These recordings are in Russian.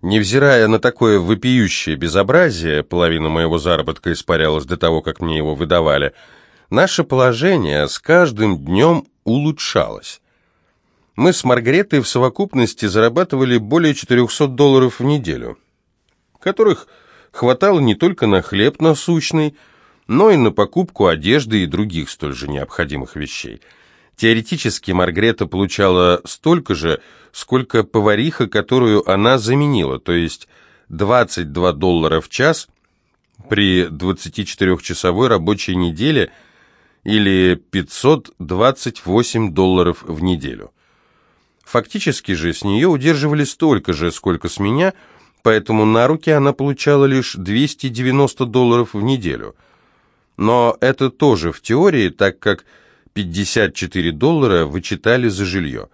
Невзирая на такое вопиющее безобразие, половина моего заработка испарялась до того, как мне его выдавали, наше положение с каждым днем улучшалось. Мы с Маргаретой в совокупности зарабатывали более 400 долларов в неделю, которых хватало не только на хлеб насущный, но и на покупку одежды и других столь же необходимых вещей. Теоретически Маргарета получала столько же, сколько повариха, которую она заменила, то есть 22 доллара в час при 24-часовой рабочей неделе или 528 долларов в неделю. Фактически же с нее удерживали столько же, сколько с меня, поэтому на руки она получала лишь 290 долларов в неделю. Но это тоже в теории, так как 54 доллара вычитали за жилье.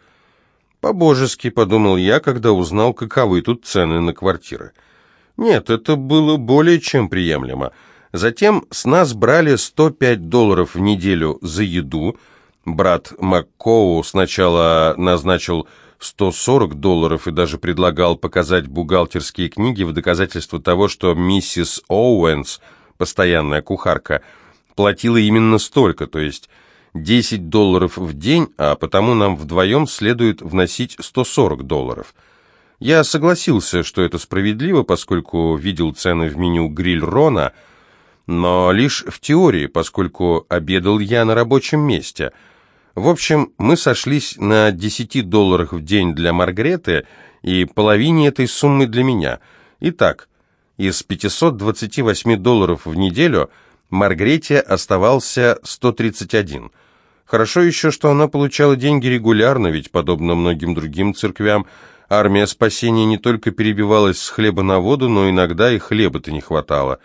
По-божески, подумал я, когда узнал, каковы тут цены на квартиры. Нет, это было более чем приемлемо. Затем с нас брали 105 долларов в неделю за еду, Брат Маккоу сначала назначил 140 долларов и даже предлагал показать бухгалтерские книги в доказательство того, что миссис Оуэнс, постоянная кухарка, платила именно столько, то есть 10 долларов в день, а потому нам вдвоем следует вносить 140 долларов. Я согласился, что это справедливо, поскольку видел цены в меню «Гриль Рона», но лишь в теории, поскольку обедал я на рабочем месте – в общем, мы сошлись на 10 долларах в день для Маргареты и половине этой суммы для меня. Итак, из 528 долларов в неделю Маргарете оставался 131. Хорошо еще, что она получала деньги регулярно, ведь, подобно многим другим церквям, армия спасения не только перебивалась с хлеба на воду, но иногда и хлеба-то не хватало.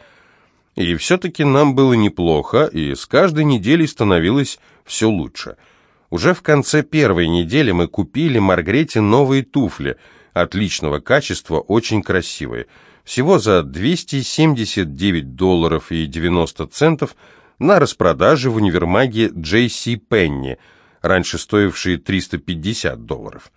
И все-таки нам было неплохо, и с каждой неделей становилось все лучше – уже в конце первой недели мы купили Маргрете новые туфли, отличного качества, очень красивые. Всего за 279 долларов и 90 центов на распродаже в универмаге J.C. Penney, раньше стоившие 350 долларов.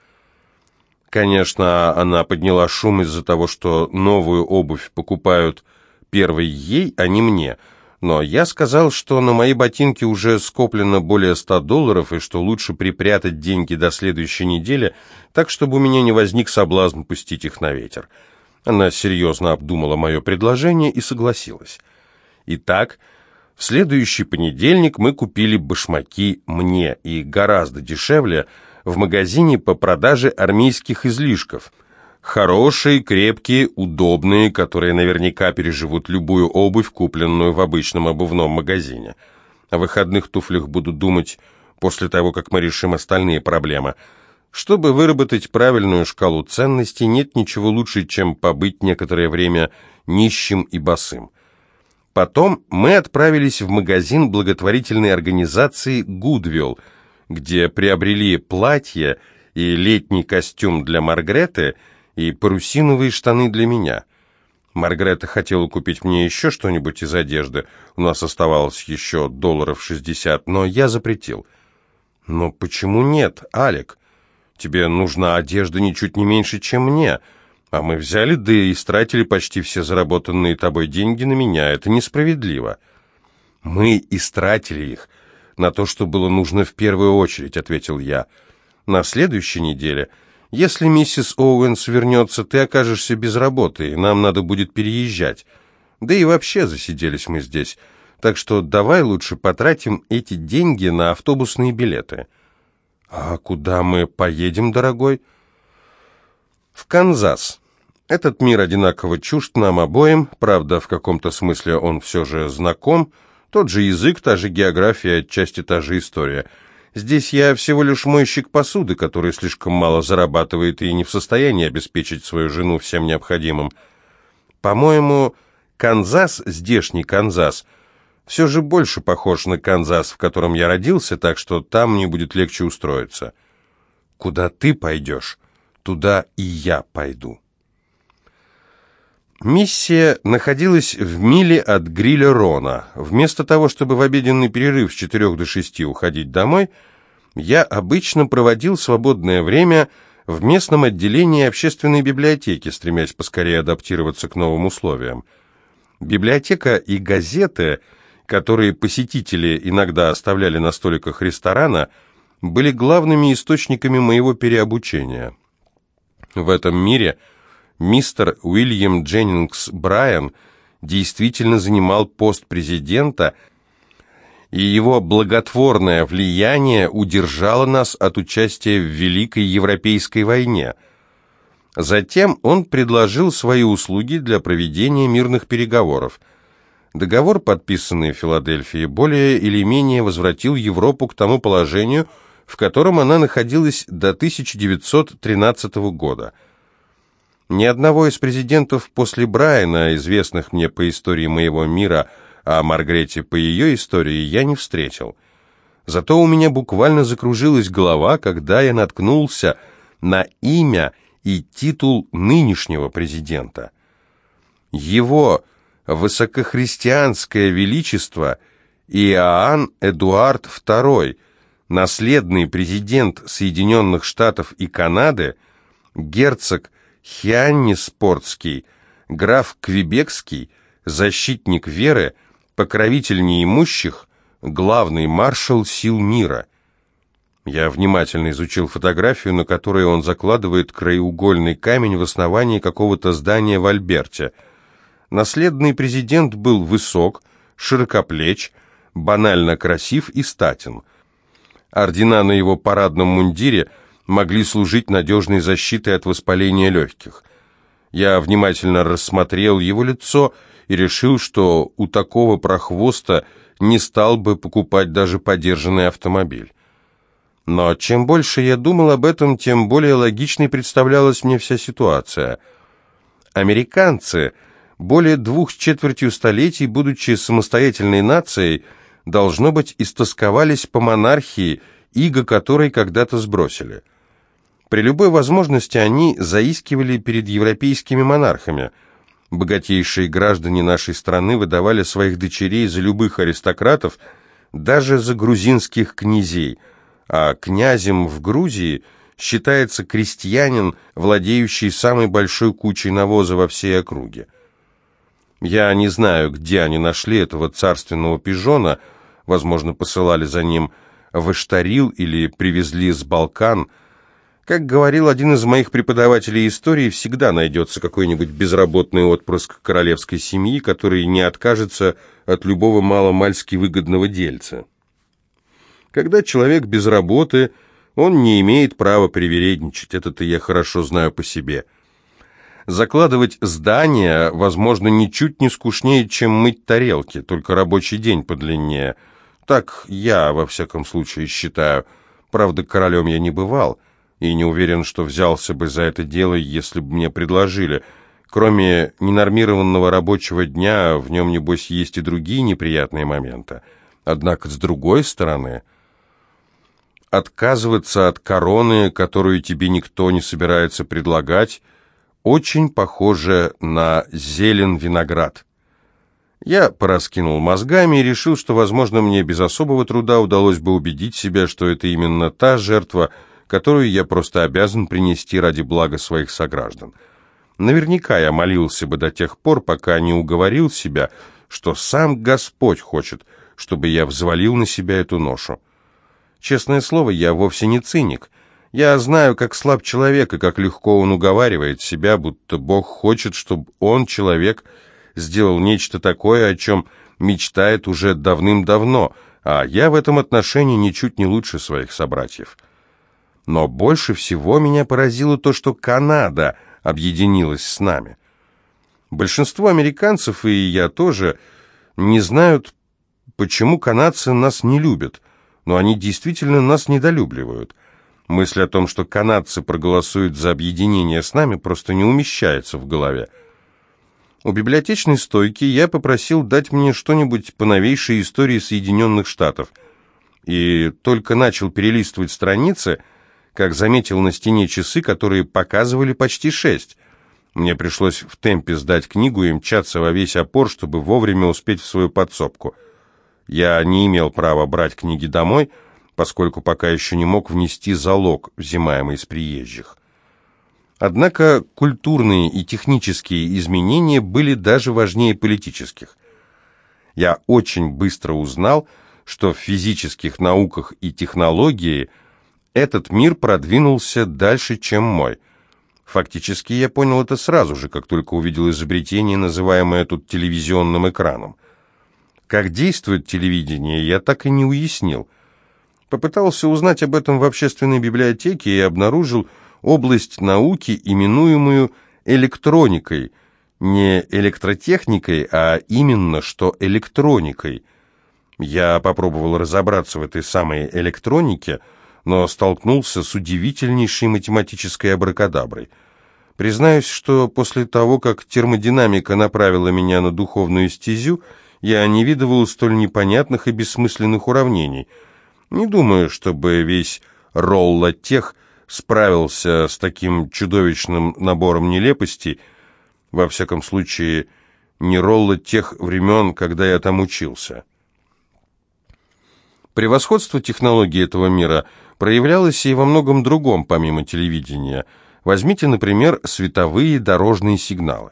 Конечно, она подняла шум из-за того, что новую обувь покупают первой ей, а не мне – но я сказал, что на мои ботинки уже скоплено более ста долларов и что лучше припрятать деньги до следующей недели, так чтобы у меня не возник соблазн пустить их на ветер. Она серьезно обдумала мое предложение и согласилась. Итак, в следующий понедельник мы купили башмаки мне и гораздо дешевле в магазине по продаже армейских излишков – Хорошие, крепкие, удобные, которые наверняка переживут любую обувь, купленную в обычном обувном магазине. О выходных туфлях буду думать после того, как мы решим остальные проблемы. Чтобы выработать правильную шкалу ценностей, нет ничего лучше, чем побыть некоторое время нищим и босым. Потом мы отправились в магазин благотворительной организации «Гудвилл», где приобрели платье и летний костюм для Маргреты – и парусиновые штаны для меня. Маргарета хотела купить мне еще что-нибудь из одежды, у нас оставалось еще долларов шестьдесят, но я запретил. «Но почему нет, Алек? Тебе нужна одежда ничуть не меньше, чем мне, а мы взяли, да и истратили почти все заработанные тобой деньги на меня, это несправедливо». «Мы истратили их на то, что было нужно в первую очередь», — ответил я. «На следующей неделе...» Если миссис Оуэнс вернется, ты окажешься без работы, и нам надо будет переезжать. Да и вообще засиделись мы здесь. Так что давай лучше потратим эти деньги на автобусные билеты. А куда мы поедем, дорогой? В Канзас. Этот мир одинаково чужд нам обоим, правда, в каком-то смысле он все же знаком. Тот же язык, та же география, отчасти та же история — Здесь я всего лишь мойщик посуды, который слишком мало зарабатывает и не в состоянии обеспечить свою жену всем необходимым. По-моему, Канзас, здешний Канзас, все же больше похож на Канзас, в котором я родился, так что там мне будет легче устроиться. Куда ты пойдешь, туда и я пойду. Миссия находилась в миле от гриля Рона. Вместо того, чтобы в обеденный перерыв с четырех до шести уходить домой, я обычно проводил свободное время в местном отделении общественной библиотеки, стремясь поскорее адаптироваться к новым условиям. Библиотека и газеты, которые посетители иногда оставляли на столиках ресторана, были главными источниками моего переобучения. В этом мире мистер Уильям Дженнингс Брайан действительно занимал пост президента – и его благотворное влияние удержало нас от участия в Великой Европейской войне. Затем он предложил свои услуги для проведения мирных переговоров. Договор, подписанный в Филадельфии, более или менее возвратил Европу к тому положению, в котором она находилась до 1913 года. Ни одного из президентов после Брайана, известных мне по истории моего мира, а Маргрете по ее истории я не встретил. Зато у меня буквально закружилась голова, когда я наткнулся на имя и титул нынешнего президента. Его высокохристианское величество Иоанн Эдуард II, наследный президент Соединенных Штатов и Канады, герцог Хианниспортский, граф Квебекский, защитник веры, покровитель неимущих, главный маршал сил мира. Я внимательно изучил фотографию, на которой он закладывает краеугольный камень в основании какого-то здания в Альберте. Наследный президент был высок, широкоплеч, банально красив и статен. Ордена на его парадном мундире могли служить надежной защитой от воспаления легких. Я внимательно рассмотрел его лицо и решил, что у такого прохвоста не стал бы покупать даже подержанный автомобиль. Но чем больше я думал об этом, тем более логичной представлялась мне вся ситуация. Американцы, более двух с четвертью столетий, будучи самостоятельной нацией, должно быть, истосковались по монархии, иго которой когда-то сбросили. При любой возможности они заискивали перед европейскими монархами – Богатейшие граждане нашей страны выдавали своих дочерей за любых аристократов, даже за грузинских князей, а князем в Грузии считается крестьянин, владеющий самой большой кучей навоза во всей округе. Я не знаю, где они нашли этого царственного пижона, возможно, посылали за ним в Эштарил или привезли с Балкан – как говорил один из моих преподавателей истории, всегда найдется какой-нибудь безработный отпрыск королевской семьи, который не откажется от любого маломальски выгодного дельца. Когда человек без работы, он не имеет права привередничать, это-то я хорошо знаю по себе. Закладывать здания, возможно, ничуть не скучнее, чем мыть тарелки, только рабочий день подлиннее. Так я, во всяком случае, считаю. Правда, королем я не бывал и не уверен, что взялся бы за это дело, если бы мне предложили. Кроме ненормированного рабочего дня, в нем, небось, есть и другие неприятные моменты. Однако, с другой стороны, отказываться от короны, которую тебе никто не собирается предлагать, очень похоже на зелен виноград. Я пораскинул мозгами и решил, что, возможно, мне без особого труда удалось бы убедить себя, что это именно та жертва, которую я просто обязан принести ради блага своих сограждан. Наверняка я молился бы до тех пор, пока не уговорил себя, что сам Господь хочет, чтобы я взвалил на себя эту ношу. Честное слово, я вовсе не циник. Я знаю, как слаб человек и как легко он уговаривает себя, будто Бог хочет, чтобы он, человек, сделал нечто такое, о чем мечтает уже давным-давно, а я в этом отношении ничуть не лучше своих собратьев. Но больше всего меня поразило то, что Канада объединилась с нами. Большинство американцев, и я тоже, не знают, почему канадцы нас не любят, но они действительно нас недолюбливают. Мысль о том, что канадцы проголосуют за объединение с нами, просто не умещается в голове. У библиотечной стойки я попросил дать мне что-нибудь по новейшей истории Соединенных Штатов. И только начал перелистывать страницы – как заметил на стене часы, которые показывали почти шесть. Мне пришлось в темпе сдать книгу и мчаться во весь опор, чтобы вовремя успеть в свою подсобку. Я не имел права брать книги домой, поскольку пока еще не мог внести залог, взимаемый с приезжих. Однако культурные и технические изменения были даже важнее политических. Я очень быстро узнал, что в физических науках и технологии этот мир продвинулся дальше, чем мой. Фактически я понял это сразу же, как только увидел изобретение, называемое тут телевизионным экраном. Как действует телевидение, я так и не уяснил. Попытался узнать об этом в общественной библиотеке и обнаружил, область науки, именуемую электроникой, не электротехникой, а именно что электроникой. Я попробовал разобраться в этой самой электронике, но столкнулся с удивительнейшей математической абракадаброй. Признаюсь, что после того, как термодинамика направила меня на духовную стезю, я не видывал столь непонятных и бессмысленных уравнений. Не думаю, чтобы весь Ролла-тех справился с таким чудовищным набором нелепостей, во всяком случае, не Ролла тех времен, когда я там учился. Превосходство технологий этого мира проявлялось и во многом другом, помимо телевидения. Возьмите, например, световые дорожные сигналы.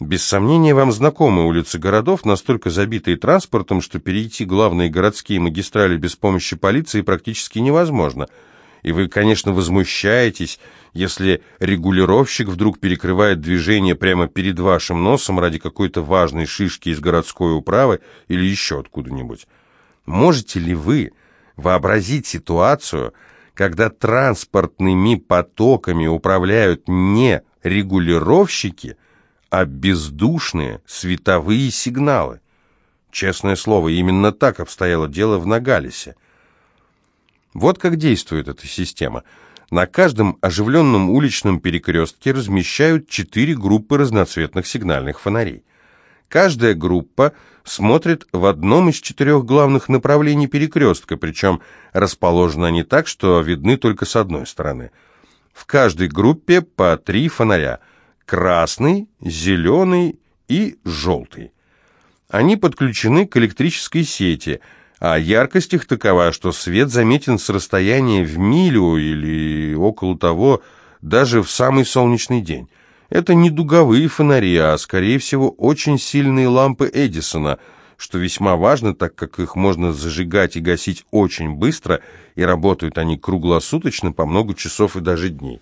Без сомнения, вам знакомы улицы городов, настолько забитые транспортом, что перейти главные городские магистрали без помощи полиции практически невозможно – и вы, конечно, возмущаетесь, если регулировщик вдруг перекрывает движение прямо перед вашим носом ради какой-то важной шишки из городской управы или еще откуда-нибудь. Можете ли вы вообразить ситуацию, когда транспортными потоками управляют не регулировщики, а бездушные световые сигналы? Честное слово, именно так обстояло дело в Нагалисе. Вот как действует эта система. На каждом оживленном уличном перекрестке размещают четыре группы разноцветных сигнальных фонарей. Каждая группа смотрит в одном из четырех главных направлений перекрестка, причем расположены они так, что видны только с одной стороны. В каждой группе по три фонаря – красный, зеленый и желтый. Они подключены к электрической сети – а яркость их такова, что свет заметен с расстояния в милю или около того, даже в самый солнечный день. Это не дуговые фонари, а, скорее всего, очень сильные лампы Эдисона, что весьма важно, так как их можно зажигать и гасить очень быстро, и работают они круглосуточно по много часов и даже дней.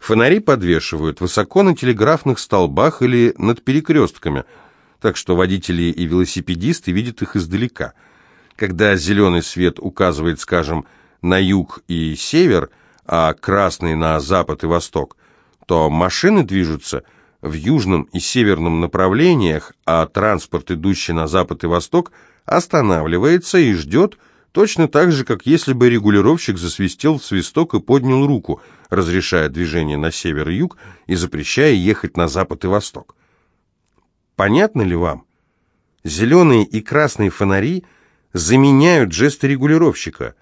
Фонари подвешивают высоко на телеграфных столбах или над перекрестками, так что водители и велосипедисты видят их издалека – когда зеленый свет указывает, скажем, на юг и север, а красный на запад и восток, то машины движутся в южном и северном направлениях, а транспорт, идущий на запад и восток, останавливается и ждет точно так же, как если бы регулировщик засвистел в свисток и поднял руку, разрешая движение на север и юг и запрещая ехать на запад и восток. Понятно ли вам? Зеленые и красные фонари – заменяют жесты регулировщика.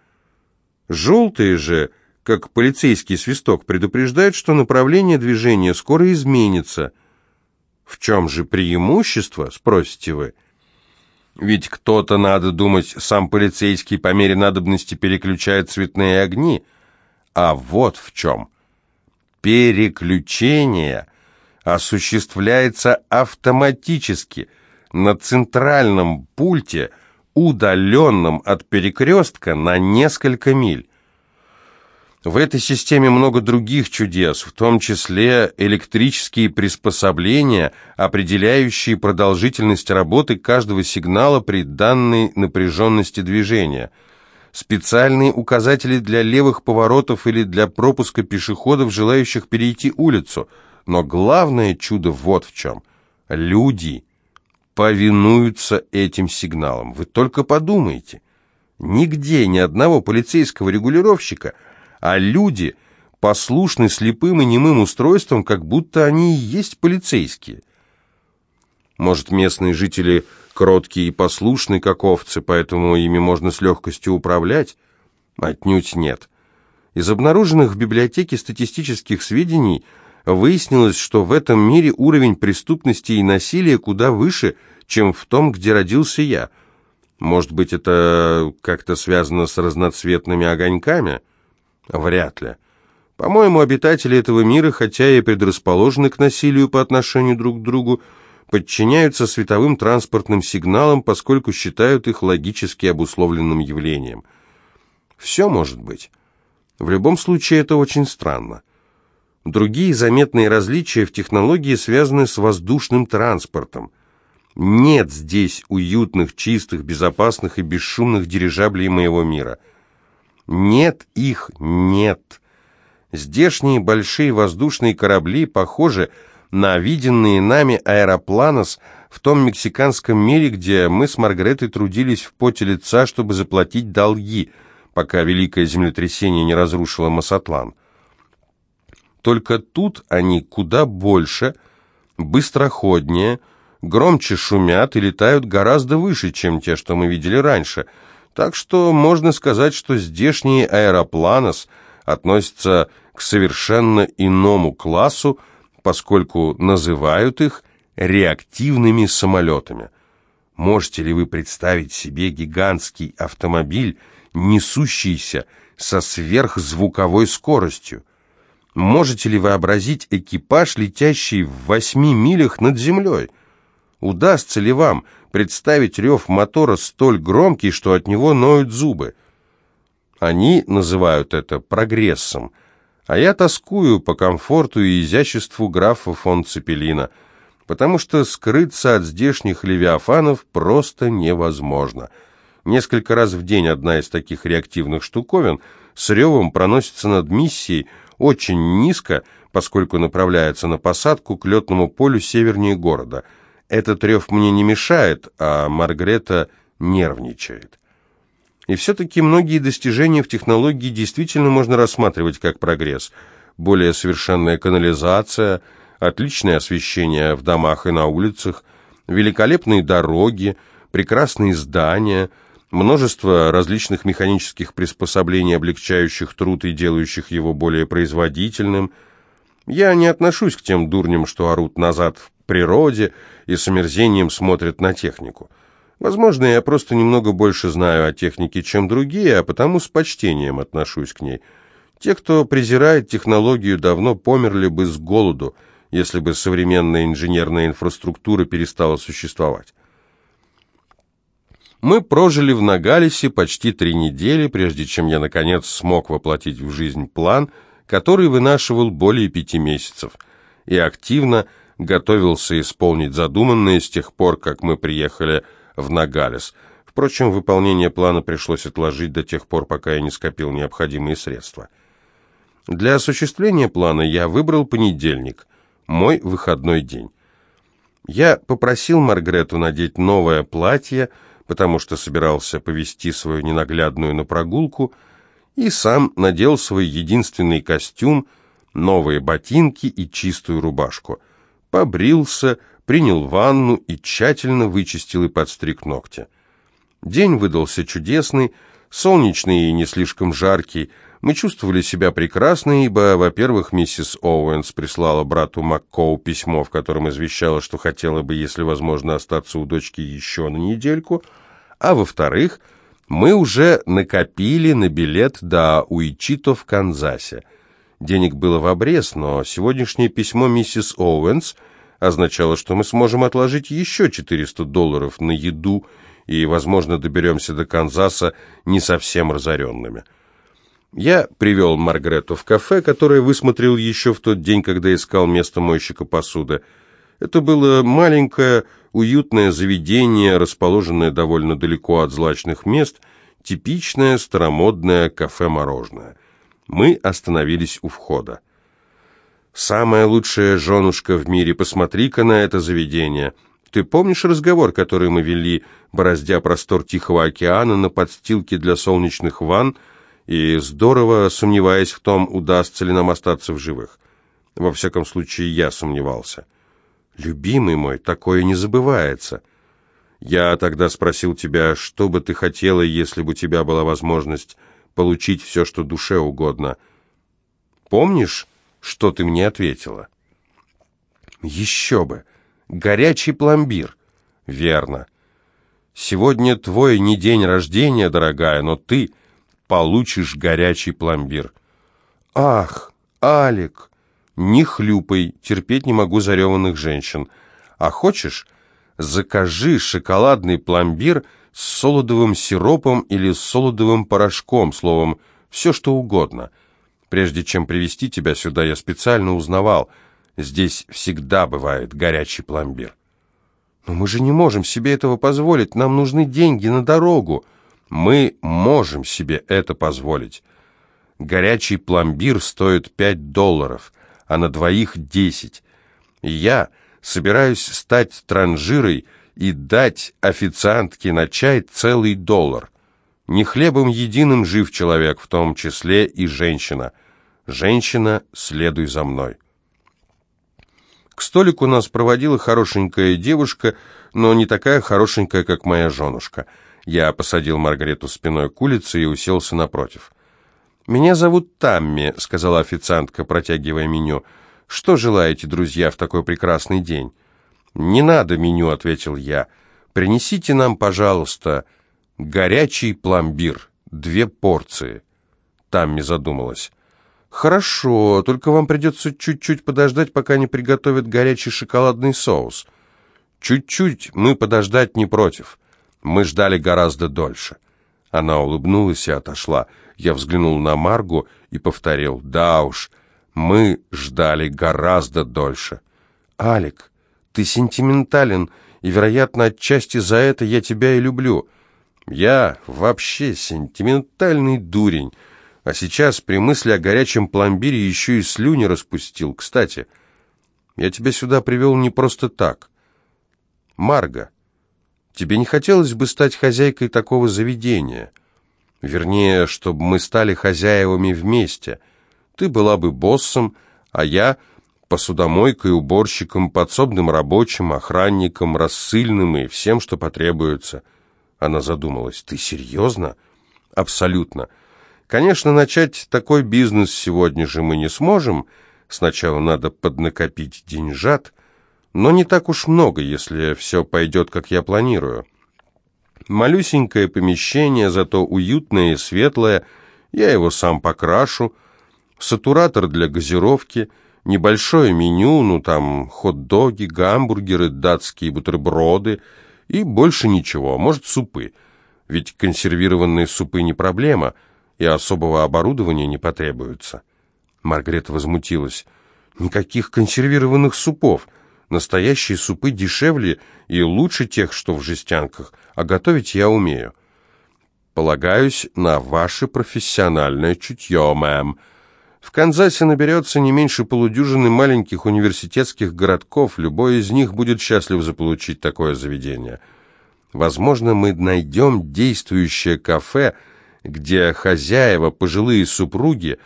Желтые же, как полицейский свисток, предупреждают, что направление движения скоро изменится. В чем же преимущество, спросите вы? Ведь кто-то, надо думать, сам полицейский по мере надобности переключает цветные огни. А вот в чем. Переключение осуществляется автоматически на центральном пульте – удаленном от перекрестка на несколько миль. В этой системе много других чудес, в том числе электрические приспособления, определяющие продолжительность работы каждого сигнала при данной напряженности движения, специальные указатели для левых поворотов или для пропуска пешеходов, желающих перейти улицу. Но главное чудо вот в чем. Люди повинуются этим сигналам. Вы только подумайте. Нигде ни одного полицейского регулировщика, а люди послушны слепым и немым устройствам, как будто они и есть полицейские. Может, местные жители кроткие и послушны, как овцы, поэтому ими можно с легкостью управлять? Отнюдь нет. Из обнаруженных в библиотеке статистических сведений – выяснилось, что в этом мире уровень преступности и насилия куда выше, чем в том, где родился я. Может быть, это как-то связано с разноцветными огоньками? Вряд ли. По-моему, обитатели этого мира, хотя и предрасположены к насилию по отношению друг к другу, подчиняются световым транспортным сигналам, поскольку считают их логически обусловленным явлением. Все может быть. В любом случае это очень странно. Другие заметные различия в технологии связаны с воздушным транспортом. Нет здесь уютных, чистых, безопасных и бесшумных дирижаблей моего мира. Нет их, нет. Здешние большие воздушные корабли похожи на виденные нами аэропланос в том мексиканском мире, где мы с Маргаретой трудились в поте лица, чтобы заплатить долги, пока великое землетрясение не разрушило Масатлан. Только тут они куда больше, быстроходнее, громче шумят и летают гораздо выше, чем те, что мы видели раньше. Так что можно сказать, что здешние аэропланос относятся к совершенно иному классу, поскольку называют их реактивными самолетами. Можете ли вы представить себе гигантский автомобиль, несущийся со сверхзвуковой скоростью? Можете ли вообразить экипаж, летящий в восьми милях над землей? Удастся ли вам представить рев мотора столь громкий, что от него ноют зубы? Они называют это прогрессом, а я тоскую по комфорту и изяществу графа фон Цепелина, потому что скрыться от здешних левиафанов просто невозможно. Несколько раз в день одна из таких реактивных штуковин с ревом проносится над миссией, очень низко, поскольку направляется на посадку к летному полю севернее города. Этот рев мне не мешает, а Маргрета нервничает. И все-таки многие достижения в технологии действительно можно рассматривать как прогресс. Более совершенная канализация, отличное освещение в домах и на улицах, великолепные дороги, прекрасные здания – множество различных механических приспособлений, облегчающих труд и делающих его более производительным. Я не отношусь к тем дурням, что орут назад в природе и с омерзением смотрят на технику. Возможно, я просто немного больше знаю о технике, чем другие, а потому с почтением отношусь к ней. Те, кто презирает технологию, давно померли бы с голоду, если бы современная инженерная инфраструктура перестала существовать. Мы прожили в Нагалисе почти три недели, прежде чем я, наконец, смог воплотить в жизнь план, который вынашивал более пяти месяцев, и активно готовился исполнить задуманное с тех пор, как мы приехали в Нагалис. Впрочем, выполнение плана пришлось отложить до тех пор, пока я не скопил необходимые средства. Для осуществления плана я выбрал понедельник, мой выходной день. Я попросил Маргрету надеть новое платье, потому что собирался повести свою ненаглядную на прогулку, и сам надел свой единственный костюм, новые ботинки и чистую рубашку. Побрился, принял ванну и тщательно вычистил и подстриг ногти. День выдался чудесный, солнечный и не слишком жаркий. Мы чувствовали себя прекрасно, ибо, во-первых, миссис Оуэнс прислала брату Маккоу письмо, в котором извещала, что хотела бы, если возможно, остаться у дочки еще на недельку – а во-вторых, мы уже накопили на билет до Уичито в Канзасе. Денег было в обрез, но сегодняшнее письмо миссис Оуэнс означало, что мы сможем отложить еще 400 долларов на еду и, возможно, доберемся до Канзаса не совсем разоренными. Я привел Маргарету в кафе, которое высмотрел еще в тот день, когда искал место мойщика посуды. Это было маленькое, уютное заведение, расположенное довольно далеко от злачных мест, типичное старомодное кафе-мороженое. Мы остановились у входа. «Самая лучшая женушка в мире, посмотри-ка на это заведение!» Ты помнишь разговор, который мы вели, бороздя простор Тихого океана на подстилке для солнечных ванн, и здорово сомневаясь в том, удастся ли нам остаться в живых? Во всяком случае, я сомневался. «Любимый мой, такое не забывается». Я тогда спросил тебя, что бы ты хотела, если бы у тебя была возможность получить все, что душе угодно. Помнишь, что ты мне ответила? Еще бы! Горячий пломбир. Верно. Сегодня твой не день рождения, дорогая, но ты получишь горячий пломбир. Ах, «Алик, не хлюпай, терпеть не могу зареванных женщин. А хочешь, закажи шоколадный пломбир с солодовым сиропом или с солодовым порошком, словом, все что угодно. Прежде чем привести тебя сюда, я специально узнавал, здесь всегда бывает горячий пломбир». «Но мы же не можем себе этого позволить, нам нужны деньги на дорогу». «Мы можем себе это позволить». Горячий пломбир стоит пять долларов, а на двоих десять. Я собираюсь стать транжирой и дать официантке на чай целый доллар. Не хлебом единым жив человек, в том числе и женщина. Женщина, следуй за мной. К столику нас проводила хорошенькая девушка, но не такая хорошенькая, как моя женушка. Я посадил Маргарету спиной к улице и уселся напротив. «Меня зовут Тамми», — сказала официантка, протягивая меню. «Что желаете, друзья, в такой прекрасный день?» «Не надо меню», — ответил я. «Принесите нам, пожалуйста, горячий пломбир, две порции». Тамми задумалась. «Хорошо, только вам придется чуть-чуть подождать, пока не приготовят горячий шоколадный соус». «Чуть-чуть мы подождать не против. Мы ждали гораздо дольше». Она улыбнулась и отошла. Я взглянул на Маргу и повторил, «Да уж, мы ждали гораздо дольше». «Алик, ты сентиментален, и, вероятно, отчасти за это я тебя и люблю. Я вообще сентиментальный дурень, а сейчас при мысли о горячем пломбире еще и слюни распустил. Кстати, я тебя сюда привел не просто так. Марга, тебе не хотелось бы стать хозяйкой такого заведения?» Вернее, чтобы мы стали хозяевами вместе. Ты была бы боссом, а я посудомойкой, уборщиком, подсобным рабочим, охранником, рассыльным и всем, что потребуется. Она задумалась. Ты серьезно? Абсолютно. Конечно, начать такой бизнес сегодня же мы не сможем. Сначала надо поднакопить деньжат, но не так уж много, если все пойдет, как я планирую. Малюсенькое помещение, зато уютное и светлое. Я его сам покрашу. Сатуратор для газировки, небольшое меню, ну там хот-доги, гамбургеры, датские бутерброды и больше ничего, может супы. Ведь консервированные супы не проблема, и особого оборудования не потребуется. Маргарета возмутилась. «Никаких консервированных супов!» Настоящие супы дешевле и лучше тех, что в жестянках, а готовить я умею. Полагаюсь на ваше профессиональное чутье, мэм. В Канзасе наберется не меньше полудюжины маленьких университетских городков, любой из них будет счастлив заполучить такое заведение. Возможно, мы найдем действующее кафе, где хозяева, пожилые супруги,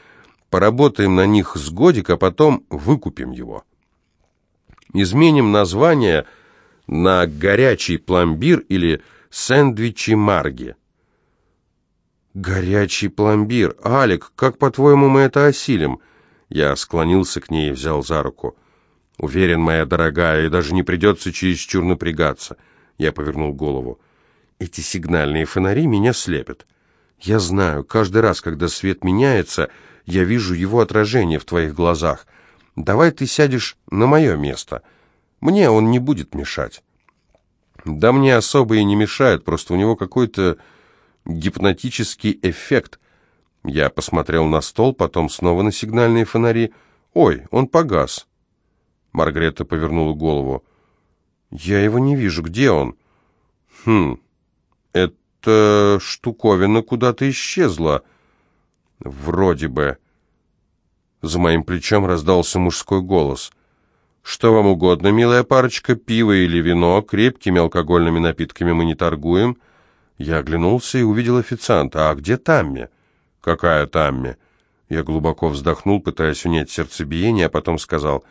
поработаем на них с годик, а потом выкупим его. Изменим название на «горячий пломбир» или «сэндвичи Марги». «Горячий пломбир! Алик, как, по-твоему, мы это осилим?» Я склонился к ней и взял за руку. «Уверен, моя дорогая, и даже не придется чересчур напрягаться». Я повернул голову. «Эти сигнальные фонари меня слепят. Я знаю, каждый раз, когда свет меняется, я вижу его отражение в твоих глазах. Давай ты сядешь на мое место. Мне он не будет мешать». «Да мне особо и не мешает, просто у него какой-то гипнотический эффект». Я посмотрел на стол, потом снова на сигнальные фонари. «Ой, он погас». Маргарета повернула голову. «Я его не вижу. Где он?» «Хм, эта штуковина куда-то исчезла. Вроде бы». За моим плечом раздался мужской голос. «Что вам угодно, милая парочка, пиво или вино, крепкими алкогольными напитками мы не торгуем». Я оглянулся и увидел официанта. «А где Тамми?» «Какая Тамми?» Я глубоко вздохнул, пытаясь унять сердцебиение, а потом сказал...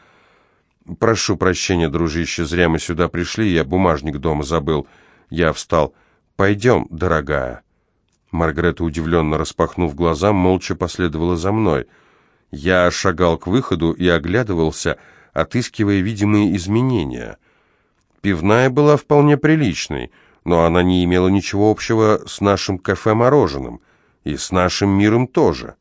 «Прошу прощения, дружище, зря мы сюда пришли, я бумажник дома забыл». Я встал. «Пойдем, дорогая». Маргарета, удивленно распахнув глаза, молча последовала за мной — я шагал к выходу и оглядывался, отыскивая видимые изменения. Пивная была вполне приличной, но она не имела ничего общего с нашим кафе-мороженым, и с нашим миром тоже.